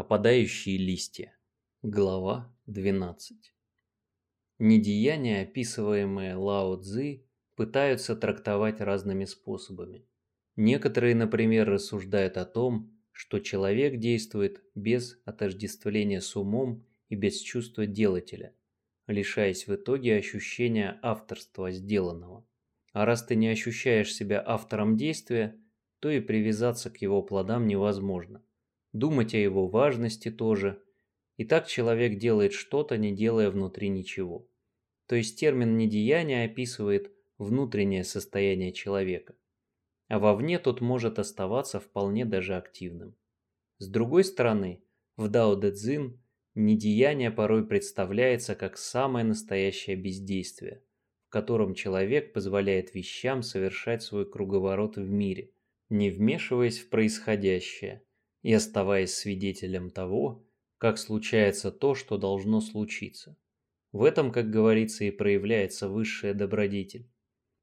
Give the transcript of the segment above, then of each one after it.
Опадающие листья. Глава 12. Недеяния, описываемые Лао Цзы, пытаются трактовать разными способами. Некоторые, например, рассуждают о том, что человек действует без отождествления с умом и без чувства делателя, лишаясь в итоге ощущения авторства сделанного. А раз ты не ощущаешь себя автором действия, то и привязаться к его плодам невозможно думать о его важности тоже. И так человек делает что-то, не делая внутри ничего. То есть термин недеяние описывает внутреннее состояние человека. А вовне тот может оставаться вполне даже активным. С другой стороны, в Дао Дэ Цзин недеяние порой представляется как самое настоящее бездействие, в котором человек позволяет вещам совершать свой круговорот в мире, не вмешиваясь в происходящее, и оставаясь свидетелем того, как случается то, что должно случиться. В этом, как говорится, и проявляется высшая добродетель.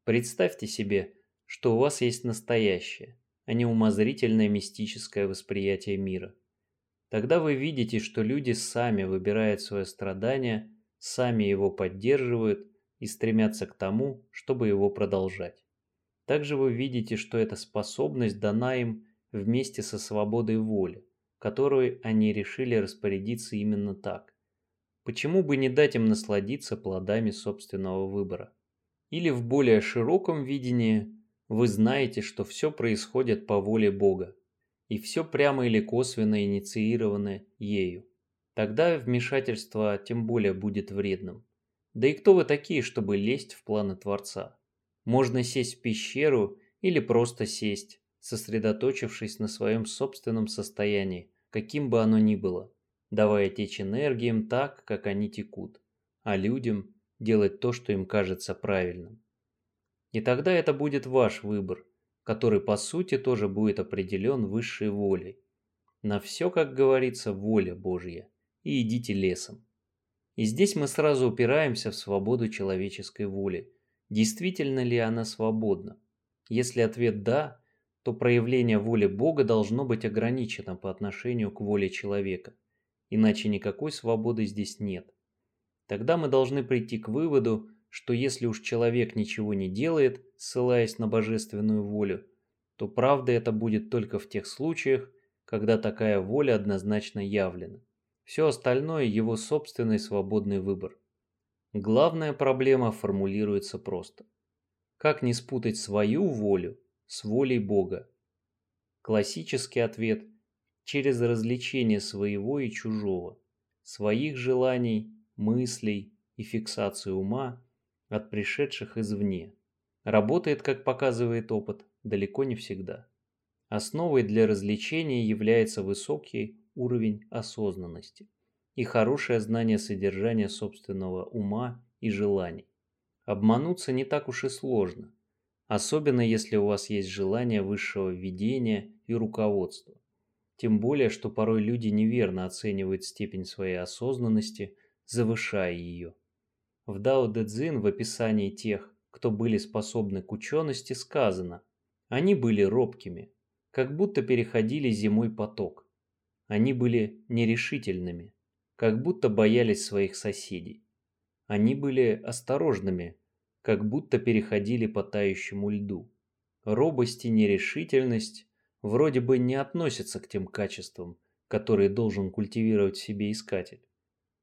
Представьте себе, что у вас есть настоящее, а не умозрительное мистическое восприятие мира. Тогда вы видите, что люди сами выбирают свое страдание, сами его поддерживают и стремятся к тому, чтобы его продолжать. Также вы видите, что эта способность дана им вместе со свободой воли, которой они решили распорядиться именно так. Почему бы не дать им насладиться плодами собственного выбора? Или в более широком видении вы знаете, что все происходит по воле Бога, и все прямо или косвенно инициировано ею. Тогда вмешательство тем более будет вредным. Да и кто вы такие, чтобы лезть в планы Творца? Можно сесть в пещеру или просто сесть, сосредоточившись на своем собственном состоянии, каким бы оно ни было, давая течь энергиям так, как они текут, а людям делать то, что им кажется правильным. И тогда это будет ваш выбор, который по сути тоже будет определен высшей волей. На все, как говорится, воля Божья, и идите лесом. И здесь мы сразу упираемся в свободу человеческой воли. Действительно ли она свободна? Если ответ «да», то проявление воли Бога должно быть ограничено по отношению к воле человека, иначе никакой свободы здесь нет. Тогда мы должны прийти к выводу, что если уж человек ничего не делает, ссылаясь на божественную волю, то правда это будет только в тех случаях, когда такая воля однозначно явлена. Все остальное – его собственный свободный выбор. Главная проблема формулируется просто. Как не спутать свою волю с волей Бога? Классический ответ – через развлечение своего и чужого, своих желаний, мыслей и фиксацию ума от пришедших извне. Работает, как показывает опыт, далеко не всегда. Основой для развлечения является высокий уровень осознанности и хорошее знание содержания собственного ума и желаний. Обмануться не так уж и сложно – особенно если у вас есть желание высшего видения и руководства. Тем более, что порой люди неверно оценивают степень своей осознанности, завышая ее. В Дао Дэ Цзин в описании тех, кто были способны к учености, сказано «Они были робкими, как будто переходили зимой поток. Они были нерешительными, как будто боялись своих соседей. Они были осторожными, как будто переходили по тающему льду. Робость и нерешительность вроде бы не относятся к тем качествам, которые должен культивировать в себе искатель.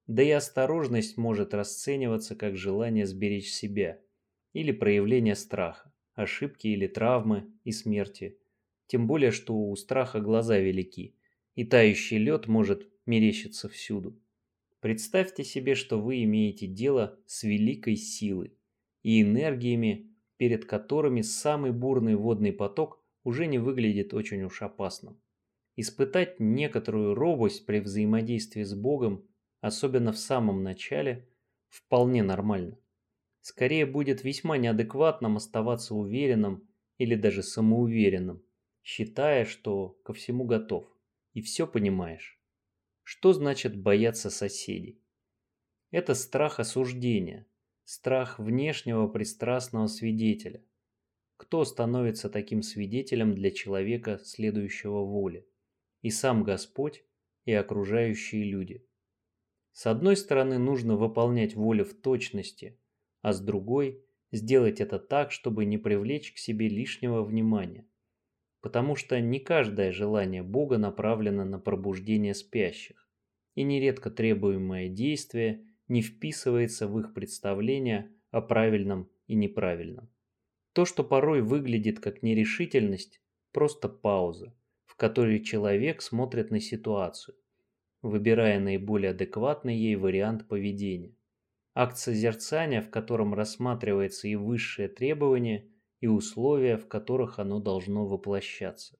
Да и осторожность может расцениваться как желание сберечь себя или проявление страха, ошибки или травмы и смерти. Тем более, что у страха глаза велики, и тающий лед может мерещиться всюду. Представьте себе, что вы имеете дело с великой силой, и энергиями, перед которыми самый бурный водный поток уже не выглядит очень уж опасным. Испытать некоторую робость при взаимодействии с Богом, особенно в самом начале, вполне нормально. Скорее будет весьма неадекватным оставаться уверенным или даже самоуверенным, считая, что ко всему готов и все понимаешь. Что значит бояться соседей? Это страх осуждения, страх внешнего пристрастного свидетеля. Кто становится таким свидетелем для человека, следующего воле? И сам Господь, и окружающие люди. С одной стороны, нужно выполнять волю в точности, а с другой – сделать это так, чтобы не привлечь к себе лишнего внимания. Потому что не каждое желание Бога направлено на пробуждение спящих, и нередко требуемое действие не вписывается в их представление о правильном и неправильном. То, что порой выглядит как нерешительность, просто пауза, в которой человек смотрит на ситуацию, выбирая наиболее адекватный ей вариант поведения. Акт созерцания, в котором рассматривается и высшее требование, и условия, в которых оно должно воплощаться.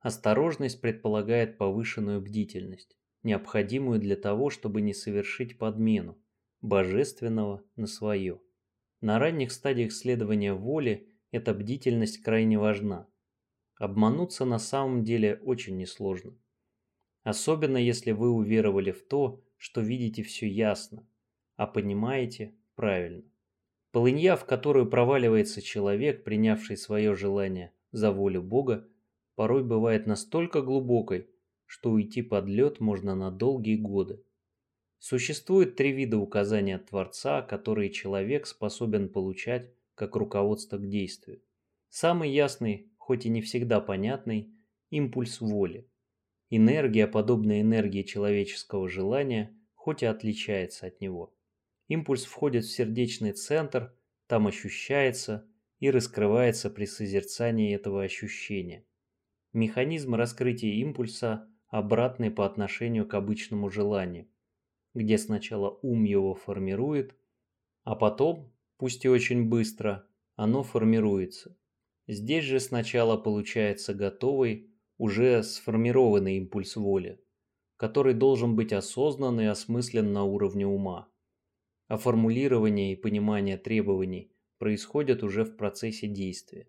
Осторожность предполагает повышенную бдительность, необходимую для того, чтобы не совершить подмену божественного на свое. На ранних стадиях следования воли эта бдительность крайне важна. Обмануться на самом деле очень несложно. Особенно если вы уверовали в то, что видите все ясно, а понимаете правильно. Полынья, в которую проваливается человек, принявший свое желание за волю Бога, порой бывает настолько глубокой, что уйти под лед можно на долгие годы. Существует три вида указания от Творца, которые человек способен получать как руководство к действию. Самый ясный, хоть и не всегда понятный, импульс воли. Энергия, подобная энергии человеческого желания, хоть и отличается от него. Импульс входит в сердечный центр, там ощущается и раскрывается при созерцании этого ощущения. Механизм раскрытия импульса обратный по отношению к обычному желанию где сначала ум его формирует, а потом, пусть и очень быстро, оно формируется. Здесь же сначала получается готовый, уже сформированный импульс воли, который должен быть осознан и осмыслен на уровне ума. А формулирование и понимание требований происходят уже в процессе действия.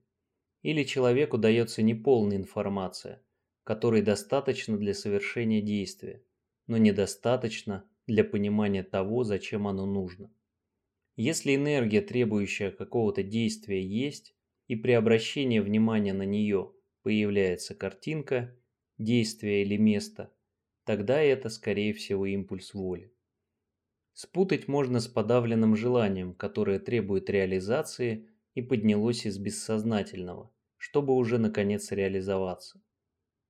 Или человеку дается неполная информация, которой достаточно для совершения действия, но недостаточно для понимания того, зачем оно нужно. Если энергия, требующая какого-то действия, есть, и при обращении внимания на нее появляется картинка, действие или место, тогда это, скорее всего, импульс воли. Спутать можно с подавленным желанием, которое требует реализации и поднялось из бессознательного, чтобы уже наконец реализоваться.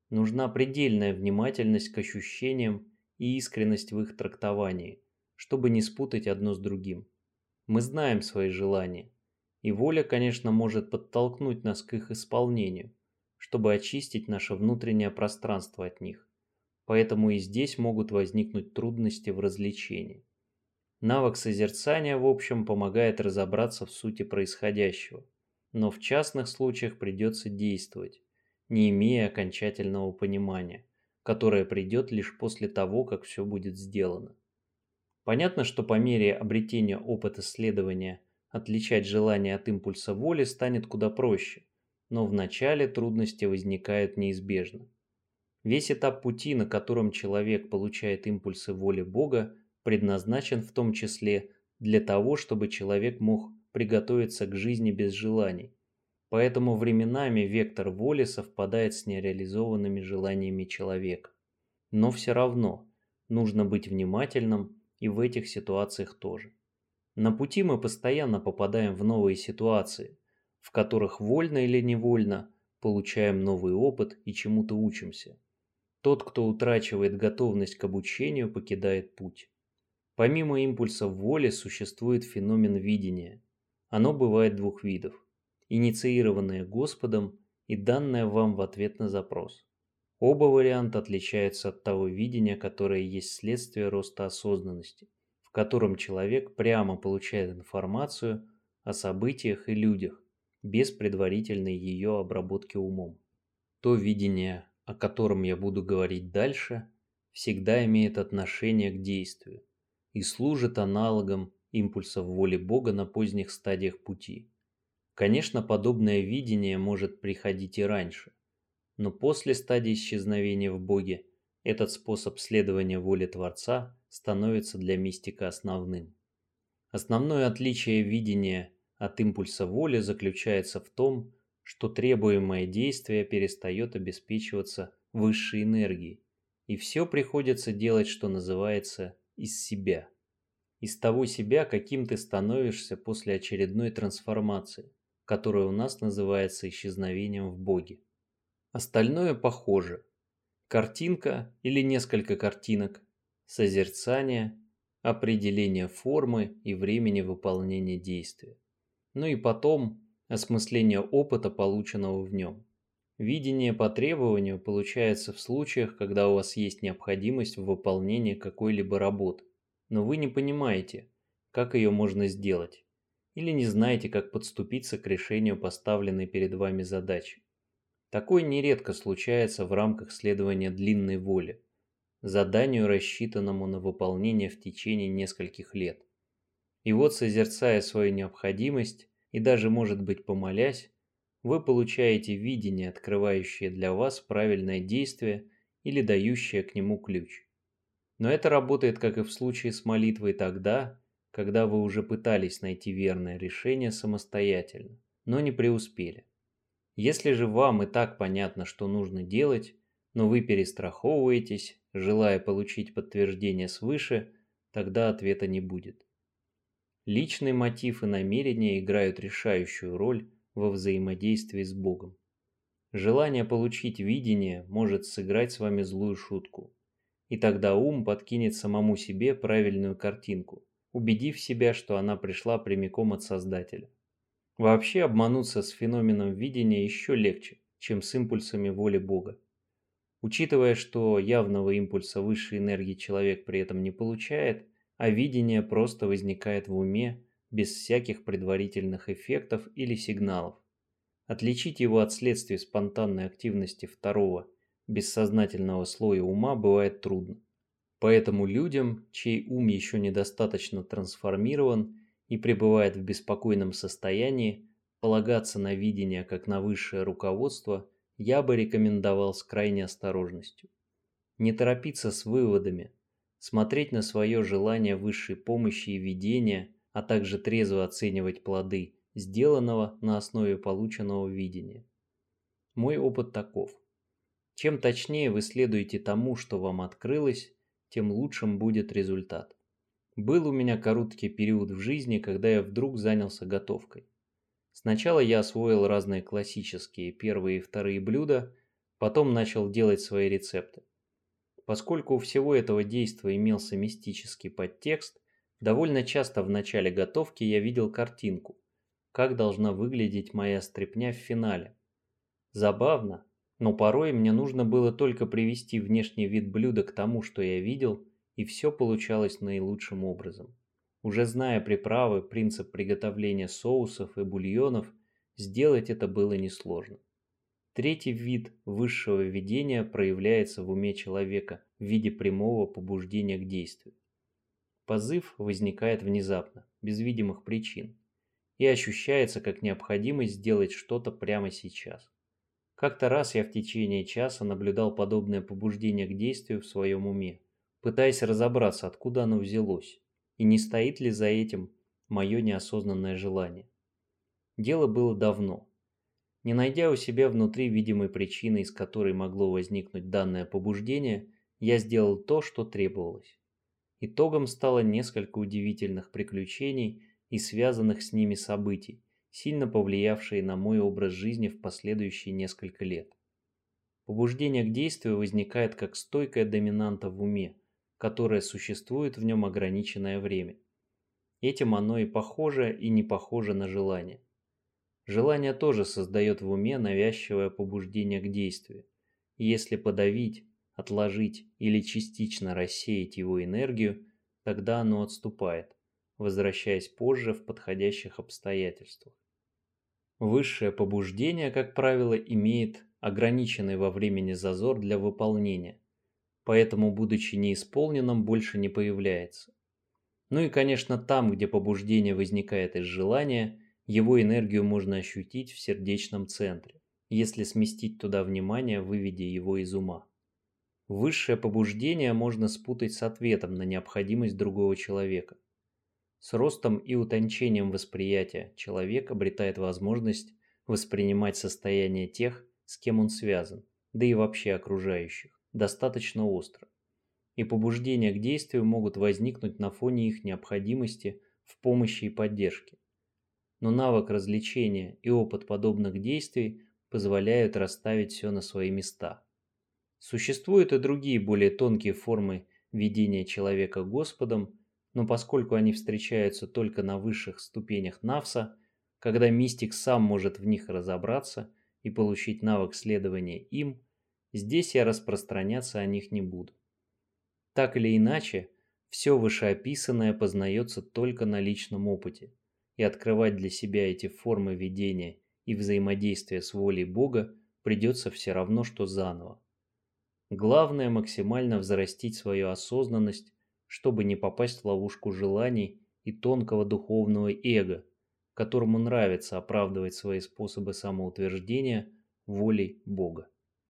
Нужна предельная внимательность к ощущениям и искренность в их трактовании, чтобы не спутать одно с другим. Мы знаем свои желания, и воля, конечно, может подтолкнуть нас к их исполнению, чтобы очистить наше внутреннее пространство от них. Поэтому и здесь могут возникнуть трудности в развлечении. Навык созерцания, в общем, помогает разобраться в сути происходящего, но в частных случаях придется действовать, не имея окончательного понимания которая придет лишь после того, как все будет сделано. Понятно, что по мере обретения опыта следования отличать желание от импульса воли станет куда проще, но вначале трудности возникают неизбежно. Весь этап пути, на котором человек получает импульсы воли Бога, предназначен в том числе для того, чтобы человек мог приготовиться к жизни без желаний, Поэтому временами вектор воли совпадает с нереализованными желаниями человека. Но все равно нужно быть внимательным и в этих ситуациях тоже. На пути мы постоянно попадаем в новые ситуации, в которых вольно или невольно получаем новый опыт и чему-то учимся. Тот, кто утрачивает готовность к обучению, покидает путь. Помимо импульсов воли существует феномен видения. Оно бывает двух видов – инициированное Господом и данное вам в ответ на запрос. Оба варианта отличаются от того видения, которое есть следствие роста осознанности, в котором человек прямо получает информацию о событиях и людях, без предварительной ее обработки умом. То видение, о котором я буду говорить дальше, всегда имеет отношение к действию и служит аналогом импульсов воли Бога на поздних стадиях пути. Конечно, подобное видение может приходить и раньше, но после стадии исчезновения в Боге этот способ следования воле Творца становится для мистика основным. Основное отличие видения от импульса воли заключается в том, что требуемое действие перестает обеспечиваться высшей энергией И все приходится делать, что называется, из себя. Из того себя, каким ты становишься после очередной трансформации, которая у нас называется исчезновением в Боге. Остальное похоже. Картинка или несколько картинок, созерцание, определение формы и времени выполнения действия. Ну и потом осмысление опыта, полученного в нем. Видение по требованию получается в случаях, когда у вас есть необходимость в выполнении какой-либо работы, но вы не понимаете, как ее можно сделать, или не знаете, как подступиться к решению поставленной перед вами задачи. Такое нередко случается в рамках следования длинной воли, заданию, рассчитанному на выполнение в течение нескольких лет. И вот, созерцая свою необходимость и даже, может быть, помолясь, вы получаете видение, открывающее для вас правильное действие или дающее к нему ключ. Но это работает, как и в случае с молитвой тогда, когда вы уже пытались найти верное решение самостоятельно, но не преуспели. Если же вам и так понятно, что нужно делать, но вы перестраховываетесь, желая получить подтверждение свыше, тогда ответа не будет. Личный мотив и намерение играют решающую роль во взаимодействии с Богом. Желание получить видение может сыграть с вами злую шутку. И тогда ум подкинет самому себе правильную картинку, убедив себя, что она пришла прямиком от Создателя. Вообще обмануться с феноменом видения еще легче, чем с импульсами воли Бога. Учитывая, что явного импульса высшей энергии человек при этом не получает, а видение просто возникает в уме без всяких предварительных эффектов или сигналов. Отличить его от следствия спонтанной активности второго, бессознательного слоя ума бывает трудно. Поэтому людям, чей ум еще недостаточно трансформирован и пребывает в беспокойном состоянии, полагаться на видение как на высшее руководство я бы рекомендовал с крайней осторожностью. Не торопиться с выводами, смотреть на свое желание высшей помощи и видения – а также трезво оценивать плоды сделанного на основе полученного видения. Мой опыт таков. Чем точнее вы следуете тому, что вам открылось, тем лучшим будет результат. Был у меня короткий период в жизни, когда я вдруг занялся готовкой. Сначала я освоил разные классические первые и вторые блюда, потом начал делать свои рецепты. Поскольку у всего этого действия имелся мистический подтекст, Довольно часто в начале готовки я видел картинку, как должна выглядеть моя стряпня в финале. Забавно, но порой мне нужно было только привести внешний вид блюда к тому, что я видел, и все получалось наилучшим образом. Уже зная приправы, принцип приготовления соусов и бульонов, сделать это было несложно. Третий вид высшего видения проявляется в уме человека в виде прямого побуждения к действию. Позыв возникает внезапно, без видимых причин, и ощущается как необходимость сделать что-то прямо сейчас. Как-то раз я в течение часа наблюдал подобное побуждение к действию в своем уме, пытаясь разобраться, откуда оно взялось, и не стоит ли за этим мое неосознанное желание. Дело было давно. Не найдя у себя внутри видимой причины, из которой могло возникнуть данное побуждение, я сделал то, что требовалось. Итогом стало несколько удивительных приключений и связанных с ними событий, сильно повлиявшие на мой образ жизни в последующие несколько лет. Побуждение к действию возникает как стойкая доминанта в уме, которая существует в нем ограниченное время. Этим оно и похоже, и не похоже на желание. Желание тоже создает в уме навязчивое побуждение к действию. И если подавить, отложить или частично рассеять его энергию, тогда оно отступает, возвращаясь позже в подходящих обстоятельствах. Высшее побуждение, как правило, имеет ограниченный во времени зазор для выполнения, поэтому, будучи неисполненным, больше не появляется. Ну и, конечно, там, где побуждение возникает из желания, его энергию можно ощутить в сердечном центре, если сместить туда внимание, выведя его из ума. Высшее побуждение можно спутать с ответом на необходимость другого человека. С ростом и утончением восприятия человек обретает возможность воспринимать состояние тех, с кем он связан, да и вообще окружающих. достаточно остро, и побуждения к действию могут возникнуть на фоне их необходимости в помощи и поддержке. Но навык развлечения и опыт подобных действий позволяют расставить все на свои места. Существуют и другие более тонкие формы ведения человека Господом, но поскольку они встречаются только на высших ступенях Навса, когда мистик сам может в них разобраться и получить навык следования им, здесь я распространяться о них не буду. Так или иначе, все вышеописанное познается только на личном опыте, и открывать для себя эти формы ведения и взаимодействия с волей Бога придется все равно, что заново. Главное максимально взрастить свою осознанность, чтобы не попасть в ловушку желаний и тонкого духовного эго, которому нравится оправдывать свои способы самоутверждения волей Бога.